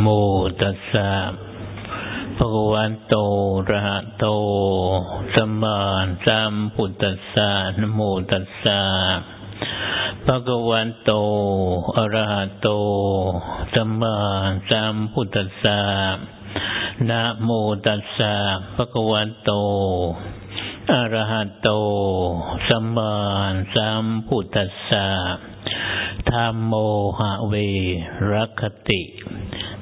โมตัสสะภะคะวันโตระหะโตสัมมาสัมพุทธัสสะนโมตัสสะภะคะวันโตอะระหะโตสัมมาสัมพุทธัสสะนะโมตัสสะภะคะวันโตอะระหะโตสัมมาสัมพุทธัสสะ ธรรมโมหะเวรคติ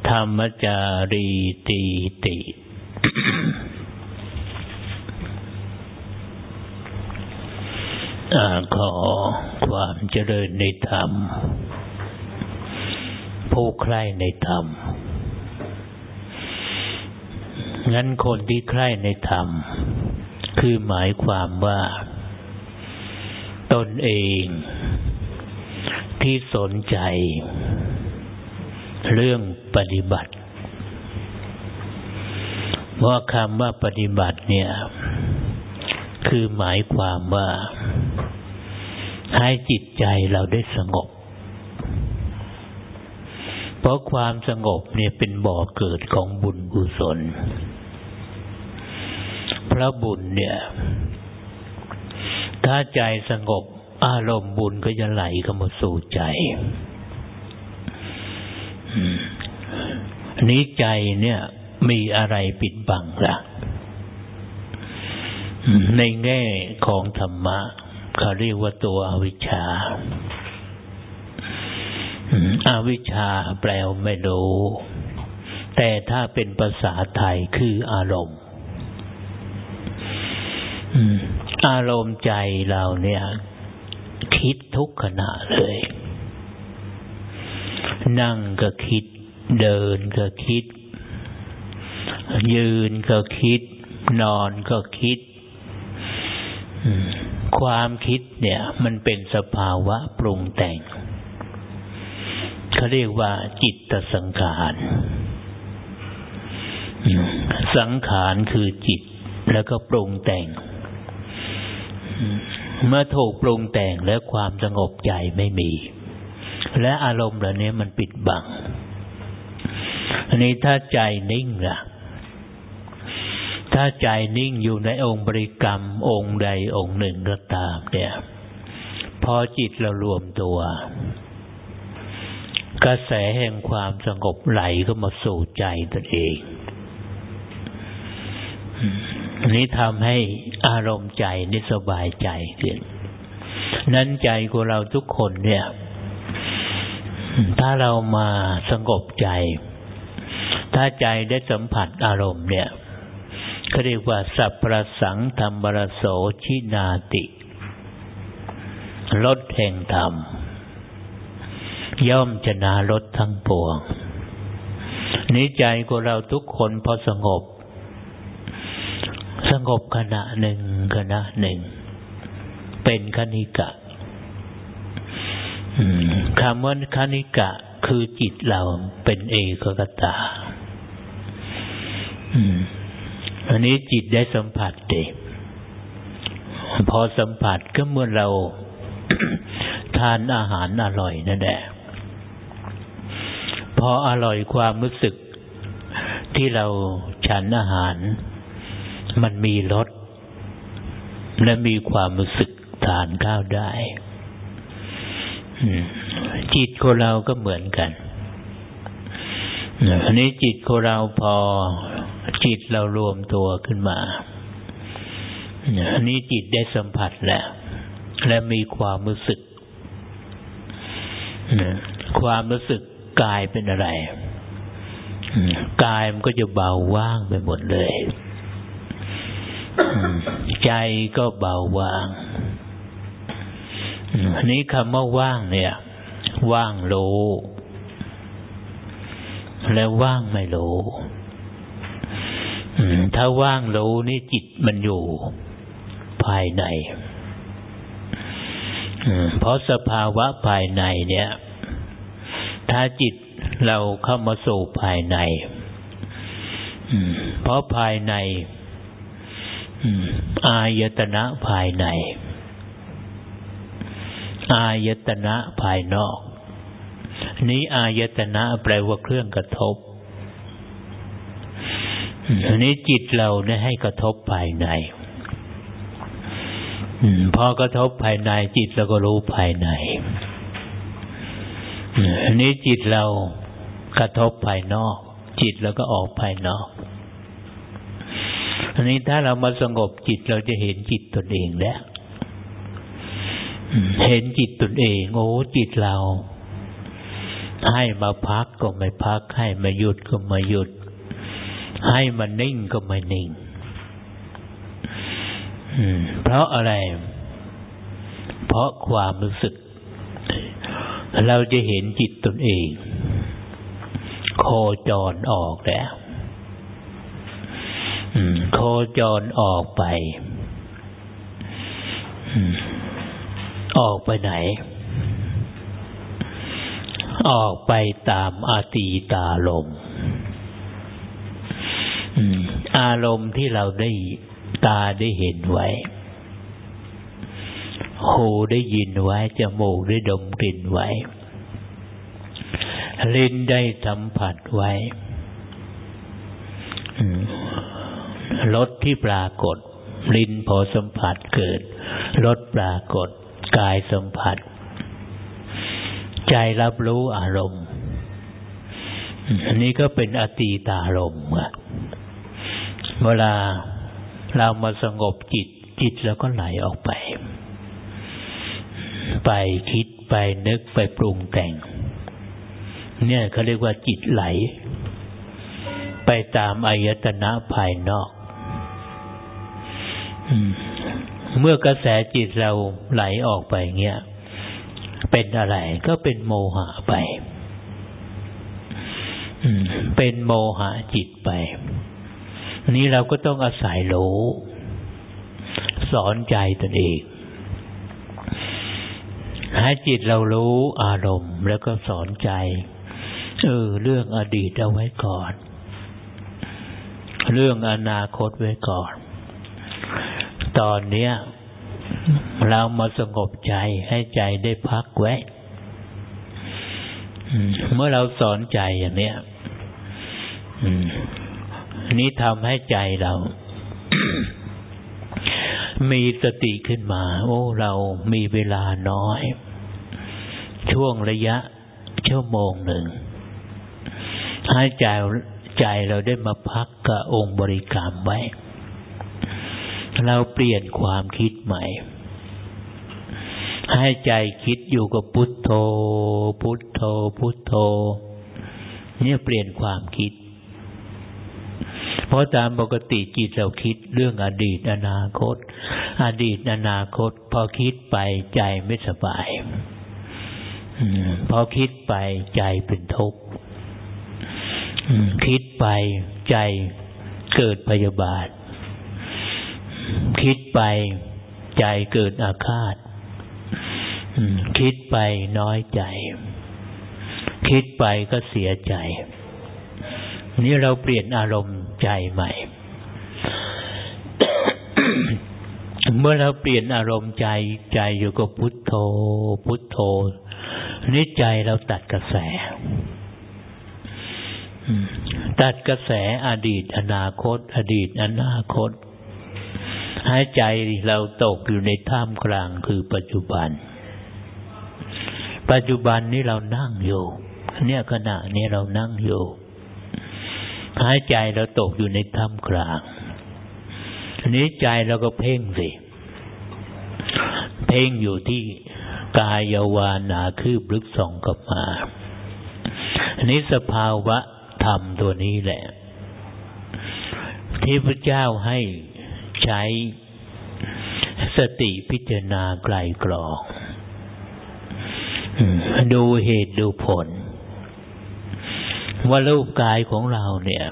ธรรมจารีตีติ ขอความเจริญในธรรม ผู้ใคร่ในธรรม งั้นคนที่ใคร่ในธรรม คือหมายความว่า ตนเอง ที่สนใจ เรื่องปฏิบัติ ว่าคำว่าปฏิบัติเนี่ย คือหมายความว่า ให้จิตใจเราได้สงบ เพราะความสงบเนี่ยเป็นบ่อเกิดของบุญกุศล พระบุญเนี่ย ถ้าใจสงบ อารมณ์บุญก็จะไหลเข้ามาสู่ใจนี้ใจเนี่ย มีอะไรปิดบังละ่ะ ในแง่ของธรรมะเขาเรียกว่าตัวอวิชชาอาวิชชาแปลว่าไม่รู้ แต่ถ้าเป็นภาษาไทยคืออารมณ์อารมณ์ใจเราเนี่ย คิดทุกขณะเลย นั่งก็คิด เดินก็คิด ยืนก็คิด นอนก็คิด ความคิดเนี่ย มันเป็นสภาวะปรุงแต่งเขาเรียกว่าจิตสังขารสังขารคือจิตแล้วก็ปรุงแต่ง เมื่อถูกปรุงแต่งแล้วความสงบใจไม่มี และอารมณ์เหล่านี้มันปิดบัง อันนี้ถ้าใจนิ่งล่ะ ถ้าใจนิ่งอยู่ในองค์บริกรรมองค์ใดองค์หนึ่งก็ตาม เนี่ย พอจิตเรารวมตัว กระแสแห่งความสงบไหลก็มาสู่ใจตนเอง นนี้ทำให้อารมณ์ใจนี่สบายใจขึ้นนั้นใจของเราทุกคนเนี่ย ถ้าเรามาสงบใจ ถ้าใจได้สัมผัสอารมณ์เนี่ยเขาเรียกว่า สัพประสังธรรมรโสชินาติลดแห่งธรรม ย่อมชนะลดทั้งปวงนิใจของเราทุกคนพอสงบ สงบขณะหนึ่งขณะหนึ่ง เป็นคณิกะคำว่าคณิกะคือจิตเราเป็นเอกกตาอันนี้จิตได้สัมผัสเด็พอสัมผัสก็เมื่อเราทานอาหารอร่อยนั่นแหละพออร่อยความรู้สึกที่เราฉันอาหาร มันมีรสและมีความรู้สึกทานข้าวได้จิตของเราก็เหมือนกันอันนี้จิตของเราพอจิตเรารวมตัวขึ้นมาอันนี้จิตได้สัมผัสแล้ว และมีความรู้สึกความรู้สึกกายเป็นอะไรกายมันก็จะเบาว่างไปหมดเลย ใจก็เบาว่างนนี้คำว่าว่างเนี่ย ว่างรู้ และว่างไม่รู้ถ้าว่างรู้นี่จิตมันอยู่ภายในเพราะสภาวะภายในเนี่ย ถ้าจิตเราเข้ามาสู่ภายในเพราะภายใน อายตนะภายใน อายตนะภายนอก นี้อายตนะแปลว่าเครื่องกระทบอันนี้จิตเราเนี่ยให้กระทบภายในพอกระทบภายในจิตเราก็รู้ภายในอันนี้จิตเรากระทบภายนอก จิตแล้วก็ออกภายนอก นนี้ถ้าเรามาสงบจิตเราจะเห็นจิตตนเองแล้วเห็นจิตตนเองโอ้จิตเรา ให้มาพักก็ไม่พัก ให้มาหยุดก็ไม่หยุด ให้มันนิ่งก็ไม่นิ่งเพราะอะไร เพราะความรู้สึก เราจะเห็นจิตตนเอง โคจรออกแล้ว โคจรออกไปออกไปไหน ออกไปตามอาตีตาลมอารมณ์ที่เราได้ตาได้เห็นไว้ หูได้ยินไว้ จมูกได้ดมกลิ่นไว้ ลิ้นได้สัมผัสไว้ รสที่ปรากฏ ลิ้นพอสัมผัสเกิดรสปรากฏ กายสัมผัส ใจรับรู้อารมณ์ อันนี้ก็เป็นอตีตารมณ์เวลาเรามาสงบจิตจิตแล้วก็ไหลออกไป ไปคิดไปนึกไปปรุงแต่ง เนี่ยเขาเรียกว่าจิตไหล ไปตามอายตนะภายนอก เมื่อกระแสจิตเราไหลออกไปเงี้ย เป็นอะไรก็เป็นโมหะไปเป็นโมหะจิตไป นี้เราก็ต้องอาศัยรู้สอนใจตนเองให้จิตเรารู้อารมณ์แล้วก็สอนใจ เออ เรื่องอดีตเอาไว้ก่อน เรื่องอนาคตไว้ก่อน ตอนเนี้ย เรามาสงบใจให้ใจได้พักไว้เมื่อเราสอนใจอย่างเนี้ยนี้ทำให้ใจเรา มีสติขึ้นมา โอ้ เรามีเวลาน้อย ช่วงระยะชั่วโมงหนึ่ง ให้ใจใจเราได้มาพักกับองค์บริกรรมไว้ เราเปลี่ยนความคิดใหม่ ให้ใจคิดอยู่กับพุทโธ พุทโธ พุทโธ เนี่ยเปลี่ยนความคิด เพราะตามปกติจิตเราคิดเรื่องอดีตอนาคต อดีตอนาคต พอคิดไปใจไม่สบายพอคิดไปใจเป็นทุกข์คิดไปใจเกิดพยาบาท คิดไปใจเกิดอาฆาตคิดไปน้อยใจ คิดไปก็เสียใจ นี่เราเปลี่ยนอารมณ์ใจใหม่ เมื่อเราเปลี่ยนอารมณ์ใจใจอยู่กับพุทโธ พุทโธนี่ใจเราตัดกระแสตัดกระแสอดีต อนาคต อดีต อนาคต ให้ใจเราตกอยู่ในท่ามกลางคือปัจจุบัน ปัจจุบันนี้เรานั่งอยู่เนี่ยขณะนี้เรานั่งอยู่หายใจเราตกอยู่ในถ้ำกลางอันนี้ใจเราก็เพ่งสิเพ่งอยู่ที่กายวานาคืบลึกส่องกลับมาอันนี้สภาวะธรรมตัวนี้แหละ ที่พระเจ้าให้ ใช้สติพิจารณาไกลกรองดูเหตุดูผล ว่ารูปกายของเราเนี่ย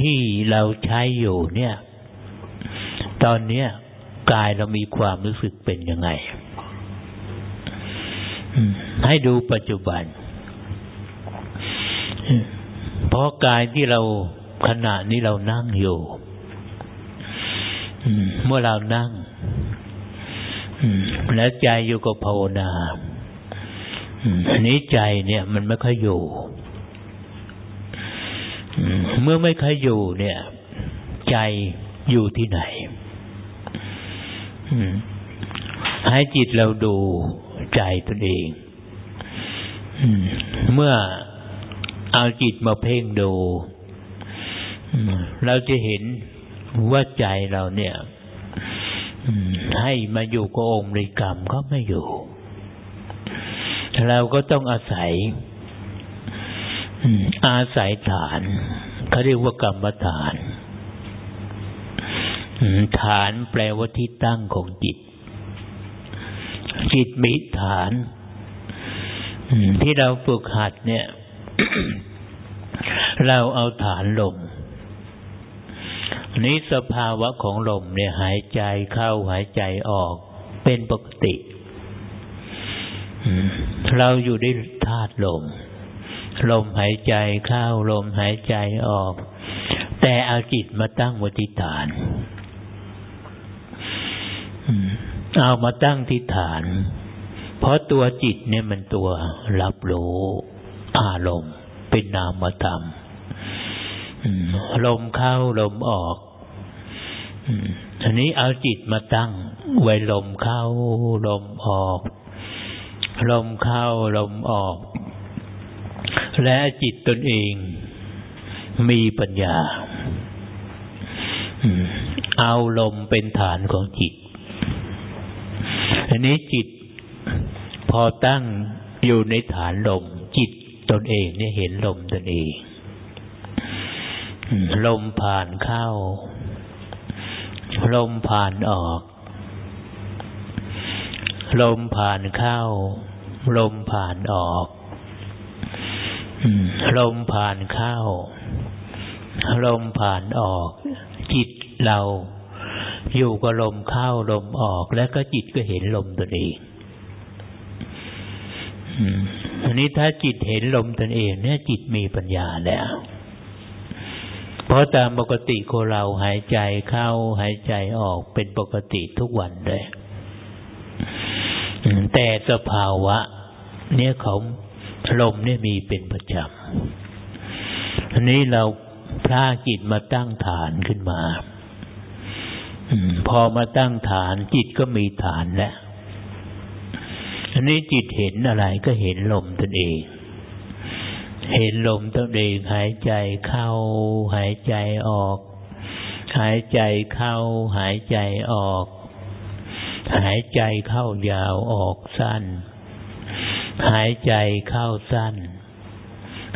ที่เราใช้อยู่เนี่ย ตอนเนี้ยกายเรามีความรู้สึกเป็นยังไงให้ดูปัจจุบันเพราะกายที่เรา ขณะนี้เรานั่งอยู่เมื่อเรานั่งแล้วใจอยู่กับภาวนาอันนี้ใจเนี่ย มันไม่ค่อยอยู่เมื่อไม่ค่อยอยู่ เนี่ย ใจอยู่ที่ไหนให้จิตเราดูใจตนเองเมื่อเอาจิตมาเพ่งดู เราจะเห็นว่าใจเราเนี่ยให้มาอยู่กับองค์ริกรรมก็ไม่อยู่ เราก็ต้องอาศัยอาศัยฐานเขาเรียกว่ากรรมฐานฐานแปลว่าที่ตั้งของจิต จิตมีฐานที่เราฝึกหัดเนี่ย เราเอาฐานลม นี้สภาวะของลมเนี่ยหายใจเข้าหายใจออกเป็นปกติ เราอยู่ในธาตุลม ลมหายใจเข้าลมหายใจออก แต่เอาจิตมาตั้งวติฐานเอามาตั้งที่ฐาน เพราะตัวจิตเนี่ยมันตัวรับรู้อารมณ์เป็นนามธรรม ลมเข้าลมออกอันนี้เอาจิตมาตั้ง ไว้ลมเข้าลมออก ลมเข้าลมออก และจิตตนเองมีปัญญาเอาลมเป็นฐานของจิต อันนี้จิตพอตั้งอยู่ในฐานลม จิตตนเองเนี่ยเห็นลมตนเอง ลมผ่านเข้า ลมผ่านออก ลมผ่านเข้า ลมผ่านออกลมผ่านเข้า ลมผ่านออก จิตเราอยู่กับลมเข้าลมออกแล้วก็จิตก็เห็นลมตนเองอันนี้ถ้าจิตเห็นลมตนเอง เนี่ย จิตมีปัญญาแล้วเพ ราะตามปกติคนเราหายใจเข้าหายใจออกเป็นปกติทุกวันเลยแต่สภาวะ เนี่ยของลมเนี่ยมีเป็นประจำอันนี้เราพระจิตมาตั้งฐานขึ้นมาพอมาตั้งฐานจิตก็มีฐานแล้วอันนี้จิตเห็นอะไรก็เห็นลมตนเอง เห็นลมตัวเองหายใจเข้า หายใจออก หายใจเข้า หายใจออก หายใจเข้ายาวออกสั้น หายใจเข้าสั้น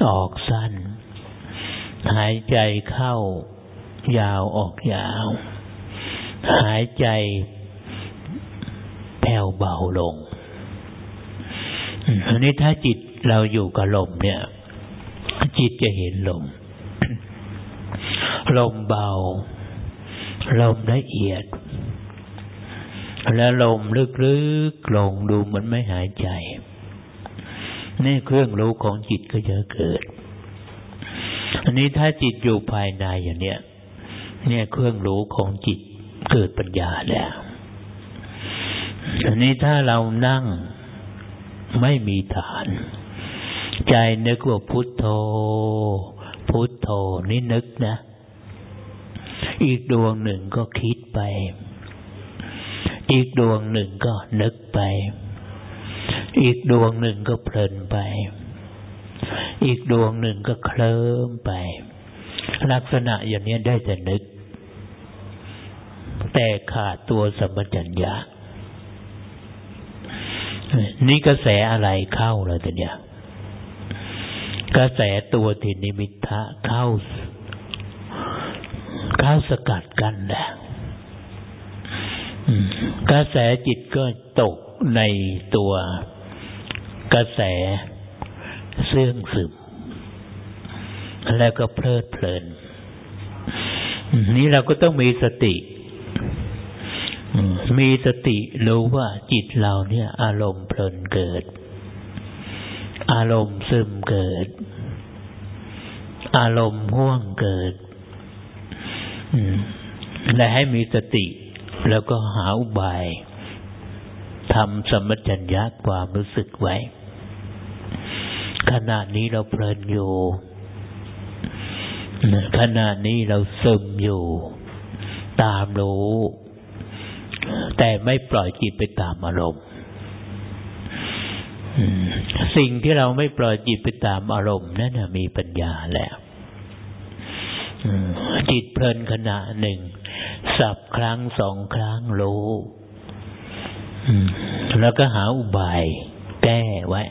ออกสั้น หายใจเข้ายาวออกยาว หายใจแผ่วเบาลงอันนี้ถ้าจิตเราอยู่กับลมเนี่ย จิตจะเห็นลม ลมเบา ลมละเอียด แล้วลมลึกๆลงดูเหมันไม่หายใจ นี่เครื่องรู้ของจิตก็จะเกิด อันนี้ถ้าจิตอยู่ภายในอย่างเนี้ยเนี่ยเครื่องรู้ของจิตเกิดปัญญาแล้วอันนี้ถ้าเรานั่งไม่มีฐาน ใจนึกว่าพุทโธ พุทโธนี่นึกนะ อีกดวงหนึ่งก็คิดไป อีกดวงหนึ่งก็นึกไป อีกดวงหนึ่งก็เพลินไป อีกดวงหนึ่งก็เคลิ้มไป ลักษณะอย่างนี้ได้แต่นึก แต่ขาดตัวสมจัญญานี่กระแสอะไรเข้าเลยแต่เนี่ย กระแสตัวทินิมิทะเข้าเข้าสกัดกันแหละกระแสจิตก็ตกในตัวกระแสเสื่องซึมแล้วก็เพลิดเพลิน นี้เราก็ต้องมีสติ มีสติรู้ว่าจิตเราเนี่ย อารมณ์เพลินเกิด อารมณ์ซึมเกิด อารมณ์ห่วงเกิดและให้มีสติ แล้วก็หาอุบายทำสมจัญญาความรู้สึกไว้ ขณะนี้เราเพลินอยู่ขณะนี้เราซึมอยู่ ตามรู้ แต่ไม่ปล่อยจิตไปตามอารมณ์ สิ่งที่เราไม่ปล่อยจิตไปตามอารมณ์นั่นมีปัญญาแล้วจิตเพลินขณะหนึ่ง สับครั้งสองครั้งรู้แล้วก็หาอุบายแก้ไว้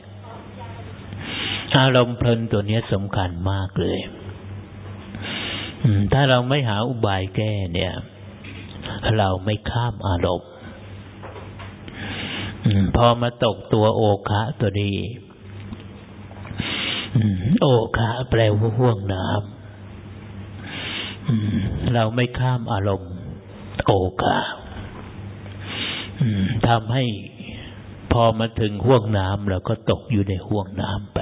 อารมณ์เพลินตัวนี้สำคัญมากเลยถ้าเราไม่หาอุบายแก้เนี่ย เราไม่ข้ามอารมณ์ พอมาตกตัวโอคะตัวนี้โอคะแปลว่าห่วงน้ำเราไม่ข้ามอารมณ์ โอคะทำให้พอมาถึงห่วงน้ำเราก็ตกอยู่ในห่วงน้ำไป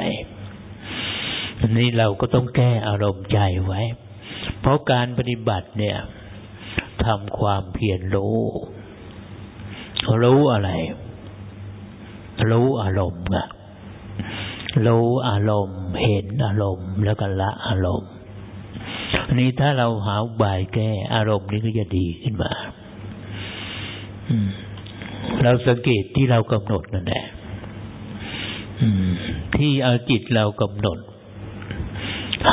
อันนี้เราก็ต้องแก้อารมณ์ใจไว้ เพราะการปฏิบัติเนี่ยทำความเพียรรู้ รู้อะไร รู้อารมณ์อะรู้อารมณ์ เห็นอารมณ์ แล้วก็ละอารมณ์อันนี้ถ้าเราหาบายแก้ อารมณ์นี้ก็จะดีขึ้นมาเราสังเกตที่เรากำหนดนั่นแหละที่เอาจิตเรากำหนด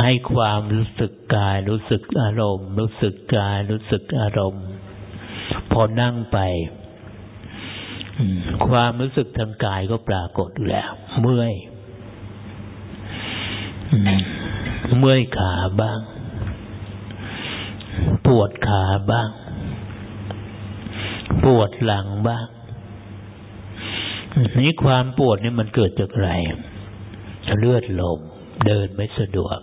ให้ความรู้สึกกาย รู้สึกอารมณ์ รู้สึกกาย รู้สึกอารมณ์ พอนั่งไป ความรู้สึกทางกายก็ปรากฏอยู่แล้ว เมื่อยเมื่อยขาบ้าง ปวดขาบ้าง ปวดหลังบ้างนี้ความปวดนี่มันเกิดจากอะไรเลือดลมเดินไม่สะดวก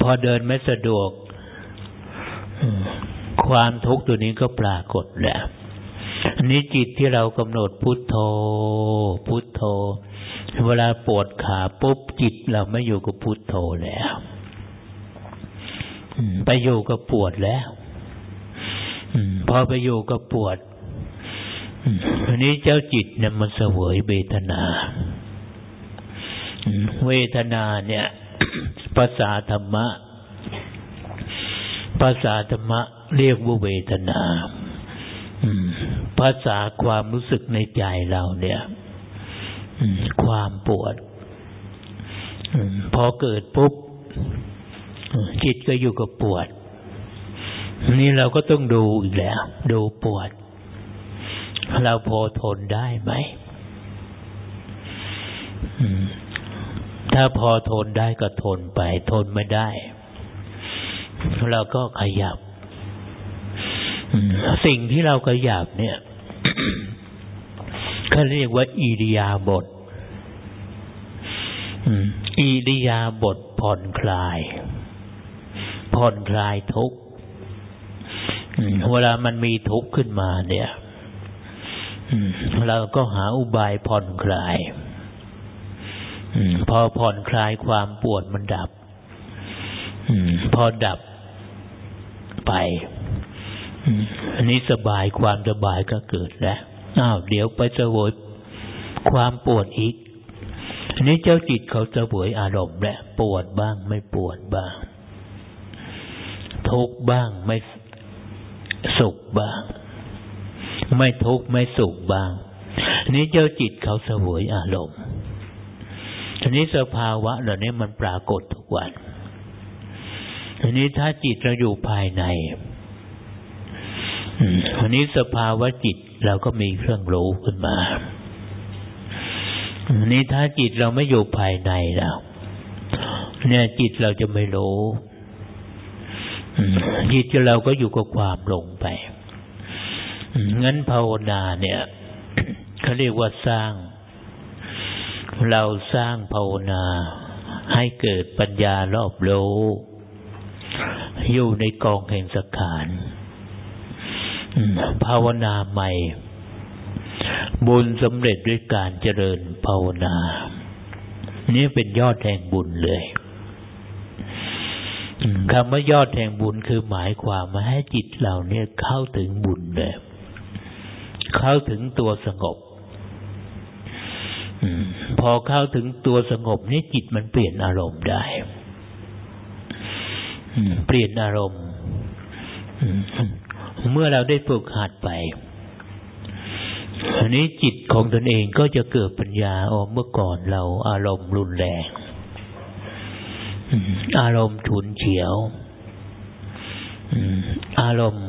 พอเดินไม่สะดวกความทุกข์ตัวนี้ก็ปรากฏแล้ว อันนี้จิตที่เรากำหนดพุทโธ พุทโธ เวลาปวดขาปุ๊บจิตเราไม่อยู่กับพุทโธแล้วไปอยู่กับปวดแล้วพอไปอยู่กับปวดอันนี้เจ้าจิตเนี่ยมันเสวยเวทนา เวทนาเนี่ย ภาษาธรรมะ ภาษาธรรมะเรียกว่าเวทนา ภาษาความรู้สึกในใจเราเนี่ยความปวดพอเกิดปุ๊บจิตก็อยู่กับปวด นี่เราก็ต้องดูอีกแล้ว ดูปวด เราพอทนได้ไหมถ้าพอทนได้ก็ทนไป ทนไม่ได้ เราก็ขยับ สิ่งที่เราขยับเนี่ยเขาเรียกว่าอิริยาบถอิริยาบถผ่อนคลาย ผ่อนคลายทุกเวลามันมีทุกข์ขึ้นมาเนี่ยเราก็หาอุบายผ่อนคลายพอผ่อนคลายความปวดมันดับพอดับไป อันนี้สบายความสบายก็เกิดแล้วอ้าวเดี๋ยวไปสวยความปวดอีก อันนี้เจ้าจิตเขาสวยอารมณ์แหละปวดบ้างไม่ปวดบ้าง ทุกบ้างไม่สุขบ้าง ไม่ทุกไม่สุขบ้างอันนี้เจ้าจิตเขาสวยอารมณ์อันนี้สภาวะเหล่านี้มันปรากฏทุกวันอันนี้ถ้าจิตเราอยู่ภายใน วันนี้สภาวะจิตเราก็มีเครื่องรู้ขึ้นมาวันนี้ถ้าจิตเราไม่อยู่ภายในแล้วเนี่ยจิตเราจะไม่รู้จิตเราก็อยู่กับความหลงไปงั้นภาวนาเนี่ยเขาเรียกว่าสร้าง เราสร้างภาวนา ให้เกิดปัญญารอบรู้อยู่ในกองแห่งสังขาร ภาวนาใหม่ บุญสำเร็จด้วยการเจริญภาวนา นี่เป็นยอดแห่งบุญเลยคำว่ายอดแห่งบุญคือหมายความมาให้จิตเราเนี่ยเข้าถึงบุญเลยเข้าถึงตัวสงบพอเข้าถึงตัวสงบนี่จิตมันเปลี่ยนอารมณ์ได้เปลี่ยนอารมณ์ เมื่อเราได้ฝึกหัดไปอันนี้จิตของตนเองก็จะเกิดปัญญาออเมื่อก่อนเราอารมณ์รุนแรง อารมณ์ฉุนเฉียว อารมณ์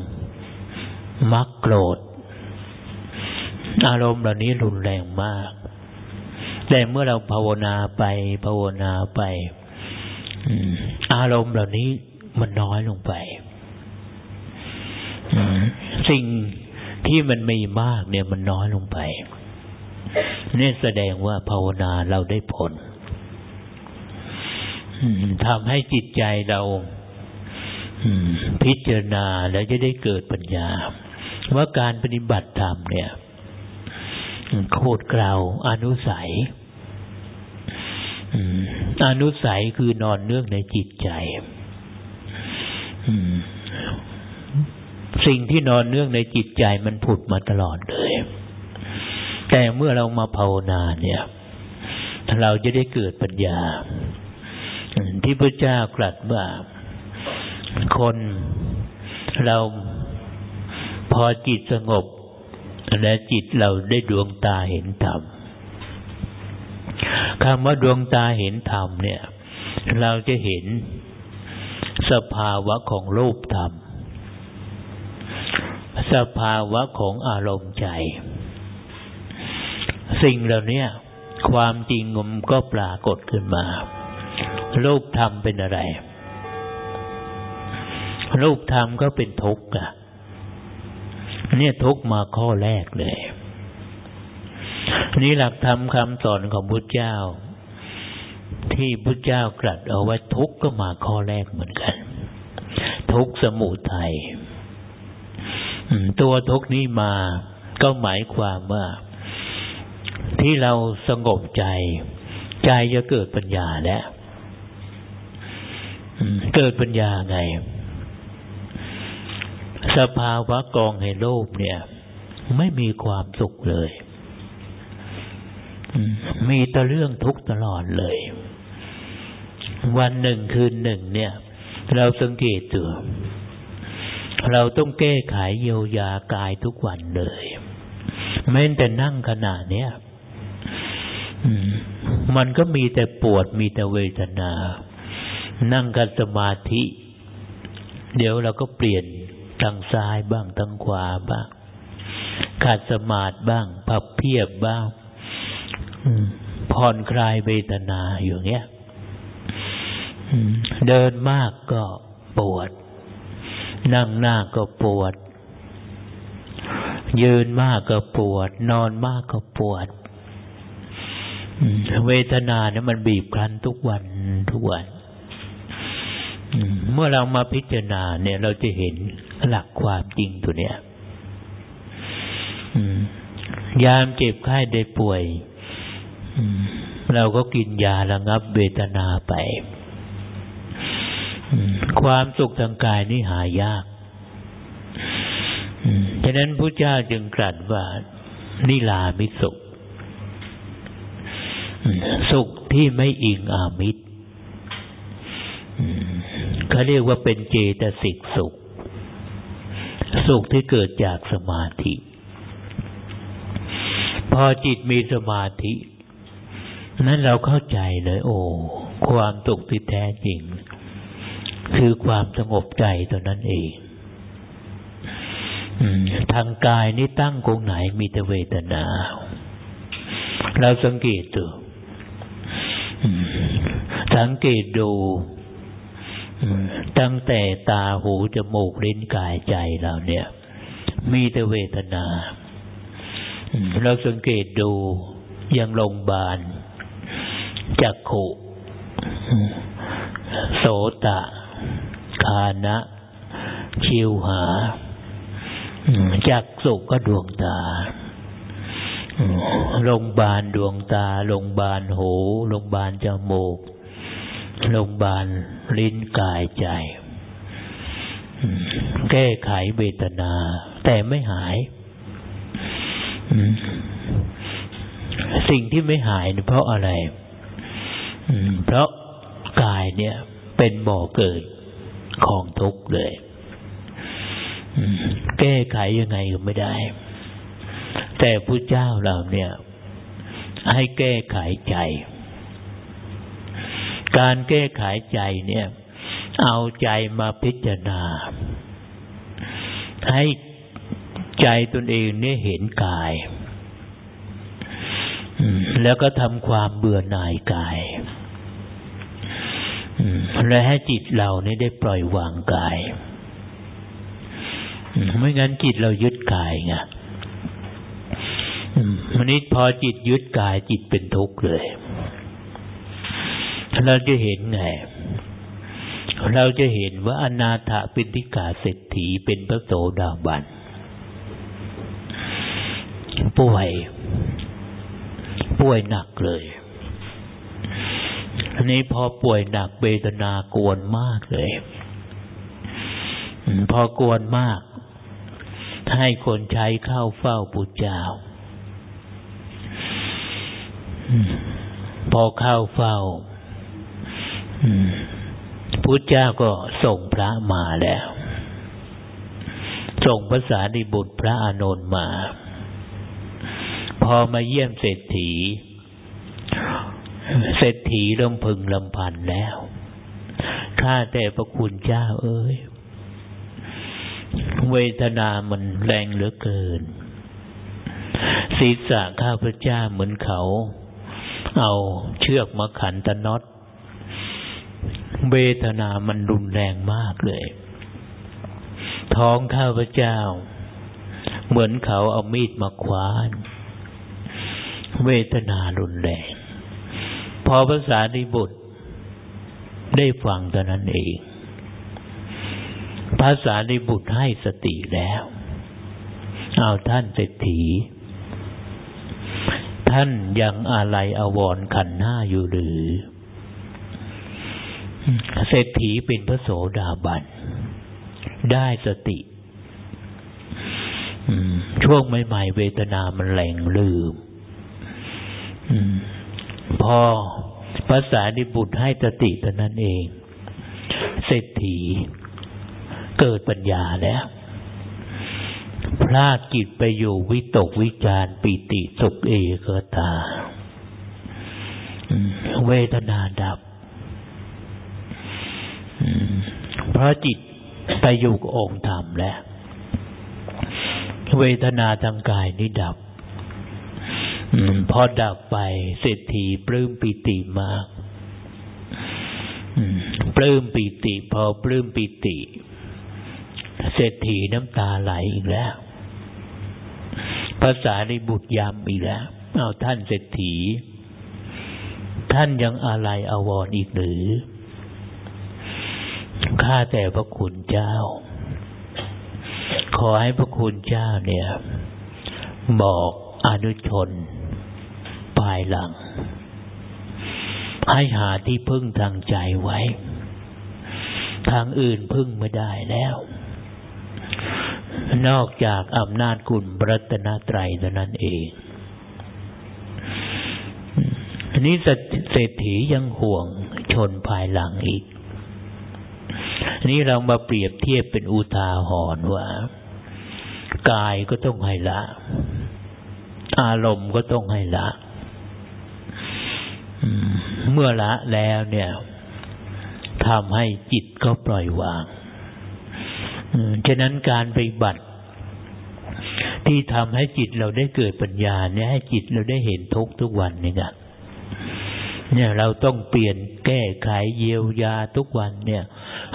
มักโกรธ อารมณ์เหล่านี้รุนแรงมาก แต่เมื่อเราภาวนาไปภาวนาไป อารมณ์เหล่านี้มันน้อยลงไป สิ่งที่มันมีมากเนี่ยมันน้อยลงไปนี่แสดงว่าภาวนาเราได้ผลทำให้จิตใจเราพิจารณาแล้วจะได้เกิดปัญญา ว่าการปฏิบัติธรรมเนี่ย โคตรกล่าวอนุสัยอนุสัยคือนอนเนื่องในจิตใจ สิ่งที่นอนเนื่องในจิตใจมันผุดมาตลอดเลย แต่เมื่อเรามาภาวนาเนี่ย เราจะได้เกิดปัญญา ที่พระเจ้ากลัดว่าคนเราพอจิตสงบ และจิตเราได้ดวงตาเห็นธรรมคำว่าดวงตาเห็นธรรมเนี่ย เราจะเห็นสภาวะของรูปธรรม สภาวะของอารมณ์ใจ สิ่งเหล่านี้ความจริงมันก็ปรากฏขึ้นมารูปธรรมเป็นอะไร รูปธรรมก็เป็นทุกข์อะเนี่ยทุกข์มาข้อแรกเลย นี่หลักธรรมคำสอนของพุทธเจ้า ที่พุทธเจ้ากลัดเอาไว้ทุกข์ก็มาข้อแรกเหมือนกัน ทุกข์สมุทัย ตัวทุกนี้มา ก็หมายความว่า ที่เราสงบใจ ใจจะเกิดปัญญาแล้วเกิดปัญญาไง สภาวะกองให้โลภเนี่ย ไม่มีความสุขเลย มีแต่เรื่องทุกข์ตลอดเลย วันหนึ่งคืนหนึ่งเนี่ย เราสังเกตตัว เราต้องแก้ไขเยียวยากายทุกวันเลยแม้แต่นั่งขณะเนี้ยมันก็มีแต่ปวดมีแต่เวทนา นั่งกันสมาธิ เดี๋ยวเราก็เปลี่ยนทางซ้ายบ้างทางขวาบ้าง ขาดสมาธิบ้าง พับเพียบบ้างผ่อนคลายเวทนาอยู่เงี้ยเดินมากก็ปวด นั่งหน้าก็ปวด ยืนมากก็ปวด นอนมากก็ปวด เวทนาเนี่ยมันบีบคั้นทุกวันทุกวันเมื่อเรามาพิจารณาเนี่ยเราจะเห็นหลักความจริงตัวเนี้ยยามเจ็บไข้ได้ป่วยเราก็กินยาระงับเวทนาไป ความสุขทางกายนี่หายากฉะนั้นพระเจ้าจึงกลัดว่านิลามิสุข สุขที่ไม่อิงอามิตรเขาเรียกว่าเป็นเจตสิกสุข สุขที่เกิดจากสมาธิ พอจิตมีสมาธิ นั้นเราเข้าใจเลย โอ้ ความสุขที่แท้จริง คือความสงบใจตัวนั้นเองทางกายนี่ตั้งกงไหนมีแต่เวทนา เราสังเกตดูสังเกตดูตั้งแต่ตาหูจมูกลิ้นกายใจเราเนี่ย มีแต่เวทนา เราสังเกตดูยังโรงพยาบาลจักขุโสตะ คานะชิวหาจักสุก็ดวงตาโรงพยาบาลดวงตาโรงพยาบาลหูโรงพยาบาลจมูกโรงพยาบาลลิ้นกายใจ แก้ไขเวทนา แต่ไม่หาย สิ่งที่ไม่หายเพราะอะไรเพราะกายเนี่ยเป็นบ่อเกิด ของทุกข์เลยแก้ไขยังไงก็ไม่ได้ แต่พระเจ้าเราเนี่ย ให้แก้ไขใจ การแก้ไขใจเนี่ย เอาใจมาพิจารณา ให้ใจตนเองเนี่ยเห็นกายแล้วก็ทำความเบื่อหน่ายกาย และให้จิตเราเนี่ยได้ปล่อยวางกาย ไม่งั้นจิตเรายึดกายไงมันนี้พอจิตยึดกายจิตเป็นทุกข์เลยเราจะเห็นไง เราจะเห็นว่าอนาถปิฎกาเศรษฐีเป็นพระโสดาบันป่วย ป่วยหนักเลย นี้พอป่วยหนักเวทนากวนมากเลย พอกวนมาก ให้คนใช้เข้าเฝ้าปุจเจ้า พอเข้าเฝ้าพุทธเจ้าก็ส่งพระมาแล้ว ส่งภาษาดิบุตรพระอานนท์มา พอมาเยี่ยมเศรษฐี เศรษฐีลำพึงลำพันแล้ว ข้าแต่พระคุณเจ้าเอ้ย เวทนามันแรงเหลือเกิน ศีรษะข้าพระเจ้าเหมือนเขา เอาเชือกมาขันตะน็อต เวทนามันรุนแรงมากเลย ท้องข้าพระเจ้า เหมือนเขาเอามีดมาคว้าน เวทนารุนแรง พอภาษาดิบุตร ได้ฟังตอนนั้นเองภาษาในบุตรให้สติแล้วเอาท่านเศรษฐี ท่านยังอะไรอววรขันหน้าอยู่หรือ เศรษฐีเป็นพระโสดาบัน ได้สติช่วงใหม่ๆเวทนามันแหลงลืม พอภาษาในบุตรให้สติตอนนั้นเอง เศรษฐีเกิดปัญญาแล้วพลากิจไปอยู่วิตกวิจารปิติสุขเอกตา เวทนาดับเพราะจิตไปอยู่กับองค์ธรรมแล้ว เวทนาทางกายนี่ดับ พอดับไปเศรษฐีปลื้มปิติมากปลื้มปิติ พอปลื้มปิติ เศรษฐีน้ำตาไหลอีกแล้ว ภาษาในบุตรยามอีกแล้วเอาท่านเศรษฐี ท่านยังอะไรอาวรออีกหรือ ข้าแต่พระคุณเจ้า ขอให้พระคุณเจ้าเนี่ย บอกอนุชน ปลายหลัง ให้หาที่พึ่งทางใจไว้ ทางอื่นพึ่งไม่ได้แล้ว นอกจากอำนาจคุณรัตนตรัยเท่านั้นเองอันนี้เศรษฐียังห่วงชนภายหลังอีกอันนี้เรามาเปรียบเทียบเป็นอุทาหรณ์ว่า กายก็ต้องให้ละ อารมณ์ก็ต้องให้ละ เมื่อละแล้วเนี่ยทำให้จิตก็ปล่อยวางฉะนั้นการปฏิบัติ ที่ทำให้จิตเราได้เกิดปัญญา เนี่ยให้จิตเราได้เห็นทุกทุกวันนี่นะเนี่ยเราต้องเปลี่ยนแก้ไขเยียวยาทุกวันเนี่ย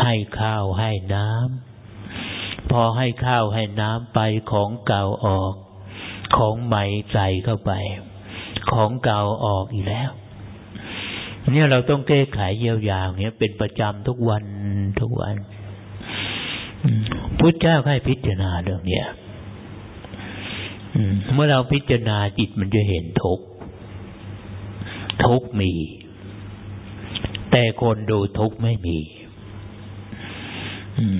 ให้ข้าวให้น้ำพอให้ข้าวให้น้ำไปของเก่าออก ของใหม่ใส่เข้าไป ของเก่าออกอีกแล้ว เนี่ยเราต้องแก้ไขเยียวยาเนี่ยเป็นประจำทุกวันทุกวันพุทธเจ้าให้พิจารณาเรื่องเนี้ยเมื่อเราพิจารณาจิตมันจะเห็นทุกทุกมี แต่คนดูทุกไม่มี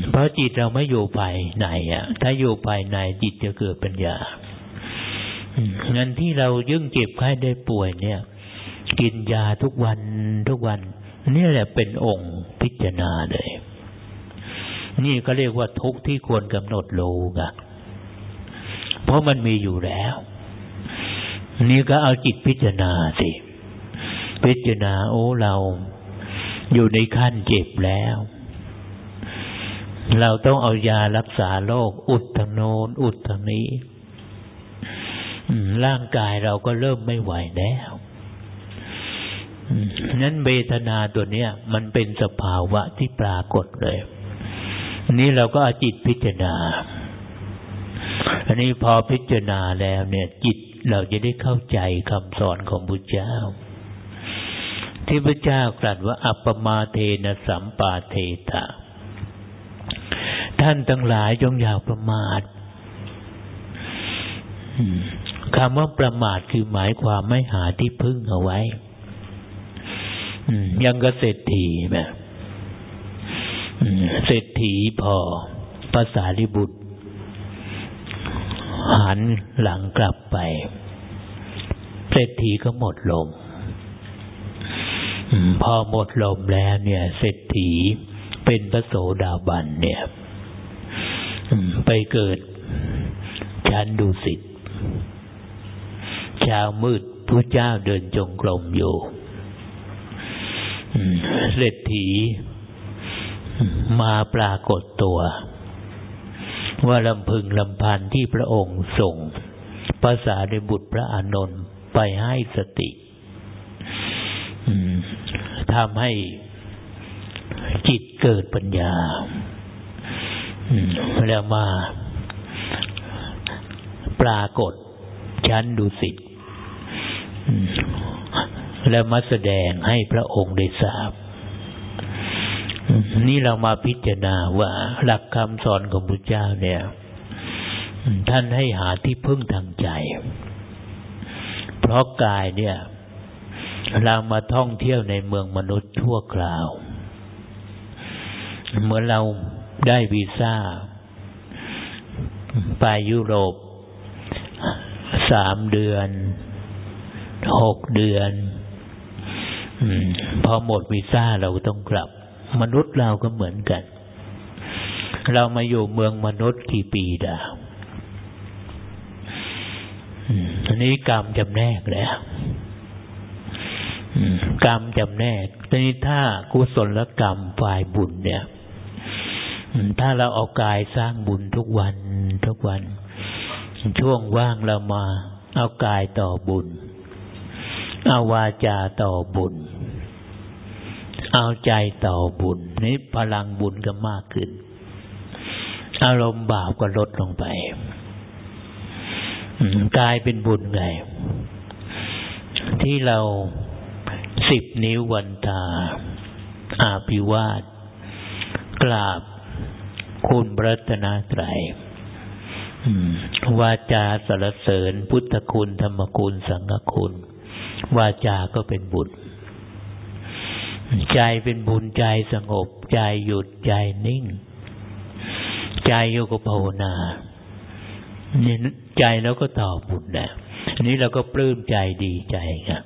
เพราะจิตเราไม่อยู่ภายในอะ ถ้าอยู่ภายในจิตจะเกิดปัญญางั้นที่เรายึ่งเจ็บไข้ได้ป่วยเนี่ย กินยาทุกวันทุกวันนี่แหละเป็นองค์พิจารณาเลย นี่ก็เรียกว่าทุกที่ควรกำหนดรู้กะเพราะมันมีอยู่แล้ว นี่ก็เอาจิตพิจารณาสิ พิจารณาโอ้เราอยู่ในขั้นเจ็บแล้ว เราต้องเอายารักษาโรคอุดทางโน้นอุดทางนี้ร่างกายเราก็เริ่มไม่ไหวแล้ว นั้นเวทนาตัวเนี้ย มันเป็นสภาวะที่ปรากฏเลย นี่เราก็อาจิตพิจารณา อันนี้พอพิจารณาแล้วเนี่ย จิตเราจะได้เข้าใจคำสอนของพระเจ้า ที่พระเจ้าตรัสว่า อัปมาเทนะสัมปาเทตาท่านทั้งหลายจงอย่าประมาทคำว่าประมาทคือหมายความไม่หาที่พึ่งเอาไว้ ยังก็เศรษฐีแบบเศรษฐีพอภาษาลิบุตร หันหลังกลับไป เศรษฐีก็หมดลมพอหมดลมแล้วเนี่ย เศรษฐีเป็นพระโสดาบันเนี่ยไปเกิดชั้นดุสิตเช้ามืดพระเจ้าเดินจงกรมอยู่ เศรษฐีมาปรากฏตัว ว่าลำพึงลำพันที่พระองค์ส่งภาษาในบุตรพระอานนท์ไปให้สติทำให้จิตเกิดปัญญาแล้วมาปรากฏชั้นดุสิต แล้วมาแสดงให้พระองค์ได้ทราบ นี่เรามาพิจารณาว่าหลักคำสอนของพระเจ้าเนี่ย ท่านให้หาที่พึ่งทางใจ เพราะกายเนี่ย เรามาท่องเที่ยวในเมืองมนุษย์ทั่วคราวเหมือนเราได้วีซ่า ไปยุโรปสามเดือนหกเดือน พอหมดวีซ่าเราต้องกลับ มนุษย์เราก็เหมือนกัน เรามาอยู่เมืองมนุษย์กี่ปีดาอันนี้กรรมจำแนกแล้วกรรมจำแนกทีนี้ถ้ากุศลกรรมฝ่ายบุญเนี่ยถ้าเราเอากายสร้างบุญทุกวันทุกวัน ช่วงว่างเรามาเอากายต่อบุญ เอาวาจาต่อบุญ เอาใจต่อบุญ นี่พลังบุญก็มากขึ้น อารมณ์บาปก็ลดลงไปกลายเป็นบุญไง ที่เราสิบนิ้ววันตา อาภิวาสกราบคุณพระตนาไตรวาจาสรรเสริญ พุทธคุณ ธรรมคุณ สังฆคุณ วาจาก็เป็นบุญ ใจเป็นบุญใจสงบ ใจหยุดใจนิ่ง ใจโยกภาวนานี่ใจเราก็ตอบบุญนะอันนี้เราก็ปลื้มใจดีใจครับ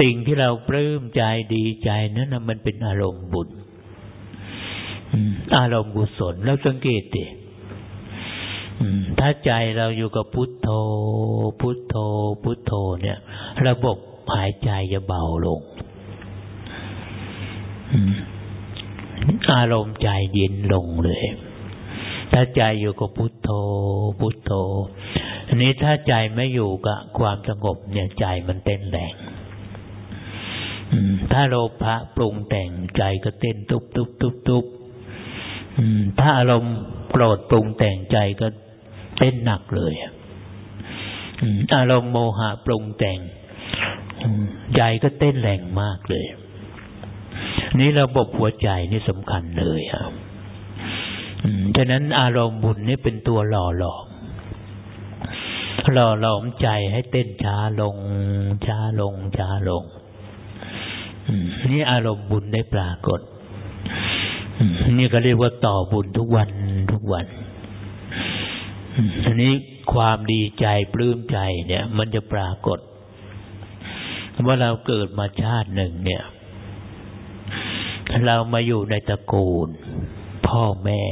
สิ่งที่เราปลื้มใจดีใจนั้นนะมันเป็นอารมณ์บุญอารมณ์กุศลแล้วสังเกตดิ ถ้าใจเราอยู่กับพุทโธ พุทโธ พุทโธ เนี่ย ระบบหายใจจะเบาลงอารมณ์ใจเย็นลงเลย ถ้าใจอยู่กับพุทโธ พุทโธ อันนี้ถ้าใจไม่อยู่กับความสงบ เนี่ยใจมันเต้นแรงถ้าโลภะปรุงแต่งใจก็เต้นตุบตุบตุบตุบถ้าอารมณ์โกรธปรุงแต่งใจก็เต้นหนักเลยอารมณ์โมหะปรุงแต่งใจก็เต้นแรงมากเลย นี่ระบบหัวใจนี่สำคัญเลยครับฉะนั้นอารมณ์บุญนี่เป็นตัวหล่อหลอมหล่อหลอมใจให้เต้นช้าลง ช้าลง ช้าลงนี่อารมณ์บุญได้ปรากฏนี่ก็เรียกว่าต่อบุญทุกวันทุกวัน อันนี้ความดีใจปลื้มใจเนี่ย มันจะปรากฏว่าเราเกิดมาชาติหนึ่งเนี่ย เรามาอยู่ในตระกูล พ่อแม่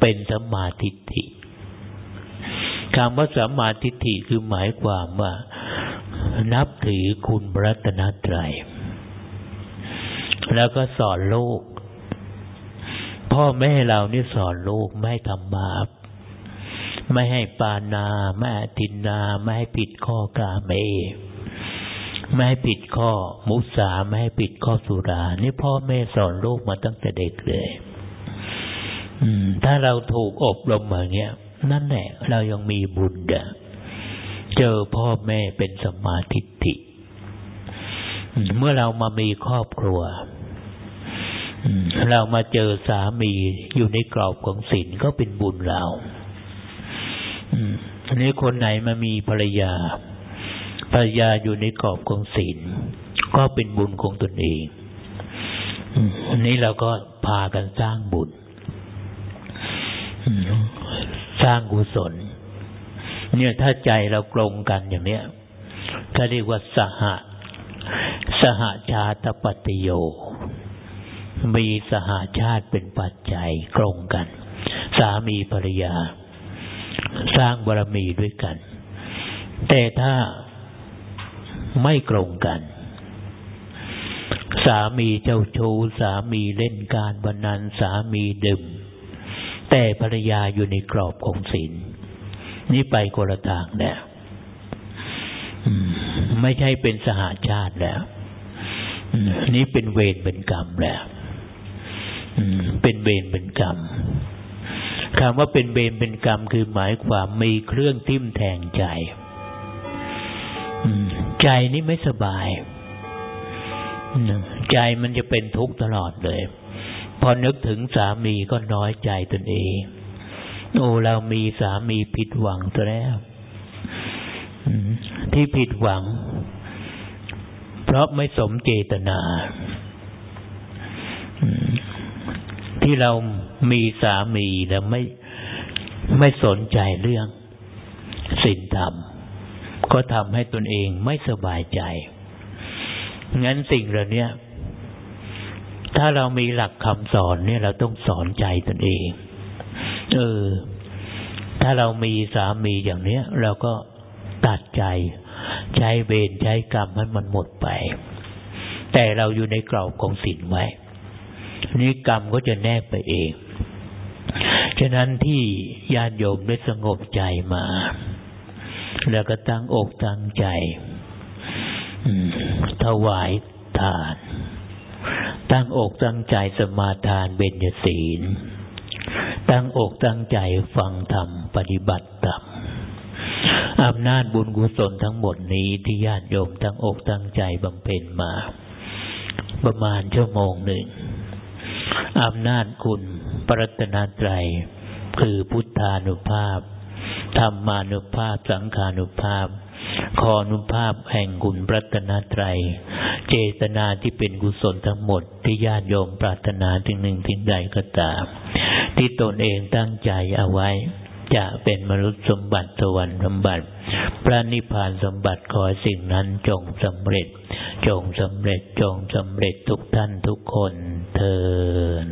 เป็นสัมมาทิฏฐิคำว่าสัมมาทิฏฐิคือหมายความว่า นับถือคุณพระตนตรัย แล้วก็สอนโลก พ่อแม่เรานี่สอนโลกไม่ทำบาป ไม่ให้ปานา ไม่ให้ทินนา ไม่ให้ผิดข้อกาเม ไม่ให้ผิดข้อมุสาไม่ให้ผิดข้อสุรา นี่พ่อแม่สอนลูกมาตั้งแต่เด็กเลย อืม ถ้าเราถูกอบรมอย่างเงี้ย นั่นแหละ เรายังมีบุญเจอพ่อแม่เป็นสมาธิฐิเมื่อเรามามีครอบครัวเรามาเจอสามีอยู่ในกรอบของศีลก็เป็นบุญเรา อันนี้คนไหนมามีภรรยา ภรรยาอยู่ในกรอบของศีล ก็เป็นบุญของตนเองอันนี้เราก็พากันสร้างบุญ สร้างกุศล เนี่ยถ้าใจเรากลงกันอย่างเนี้ยก็เรียกว่าสหสหชาตปฏิโย มีสหาชาติเป็นปัจจัยกลงกัน สามีภรรยา สร้างบารมีด้วยกัน แต่ถ้าไม่กลงกัน สามีเจ้าชู้สามีเล่นการบันนันสามีดื่ม แต่ภรรยาอยู่ในกรอบของศีลนี่ไปกละทางแล้วไม่ใช่เป็นสหาชาติแล้ว นี่เป็นเวรเป็นกรรมแล้วเป็นเวรเป็นกรรม คำว่าเป็นเบนเป็นกรรมคือหมายความมีเครื่องทิ่มแทงใจ ใจนี่ไม่สบาย ใจมันจะเป็นทุกข์ตลอดเลย พอนึกถึงสามีก็น้อยใจตนเอง โอ้เรามีสามีผิดหวังตัวแล้วที่ผิดหวัง เพราะไม่สมเจตนา ที่เรามีสามีแล้วไม่ไม่สนใจเรื่องศีลธรรม ก็ทำให้ตนเองไม่สบายใจ งั้นสิ่งเหล่านี้ถ้าเรามีหลักคำสอนเนี่ย เราต้องสอนใจตนเอง เออ ถ้าเรามีสามีอย่างเนี้ย เราก็ตัดใจ ใช้เวรใช้กรรมให้มันหมดไป แต่เราอยู่ในกรอบของศีลไว้ นี้กรรมก็จะแนบไปเอง ฉะนั้นที่ญาติโยมได้สงบใจมา แล้วก็ตั้งอกตั้งใจถวายทาน ตั้งอกตั้งใจสมาทานเบญญศีล ตั้งอกตั้งใจฟังธรรมปฏิบัติธรรมอำนาจบุญกุศลทั้งหมดนี้ที่ญาติโยมตั้งอกตั้งใจบำเพ็ญมา ประมาณชั่วโมงหนึ่ง อำนาจคุณปรัตนาไตรคือพุทธานุภาพ ธรรมานุภาพ สังขานุภาพขอนุภาพแห่งคุณปรัตนาไตรเจตนาที่เป็นกุศลทั้งหมดที่ญาติโยมปรารถนาถึงหนึ่งถึงใดก็ตาม ที่ตนเองตั้งใจเอาไว้ จะเป็นมนุษย์สมบัติสวรรค์สมบัติ พระนิพพานสมบัติขอสิ่งนั้นจงสำเร็จ จงสำเร็จจงสำเร็จทุกท่านทุกคนเทิน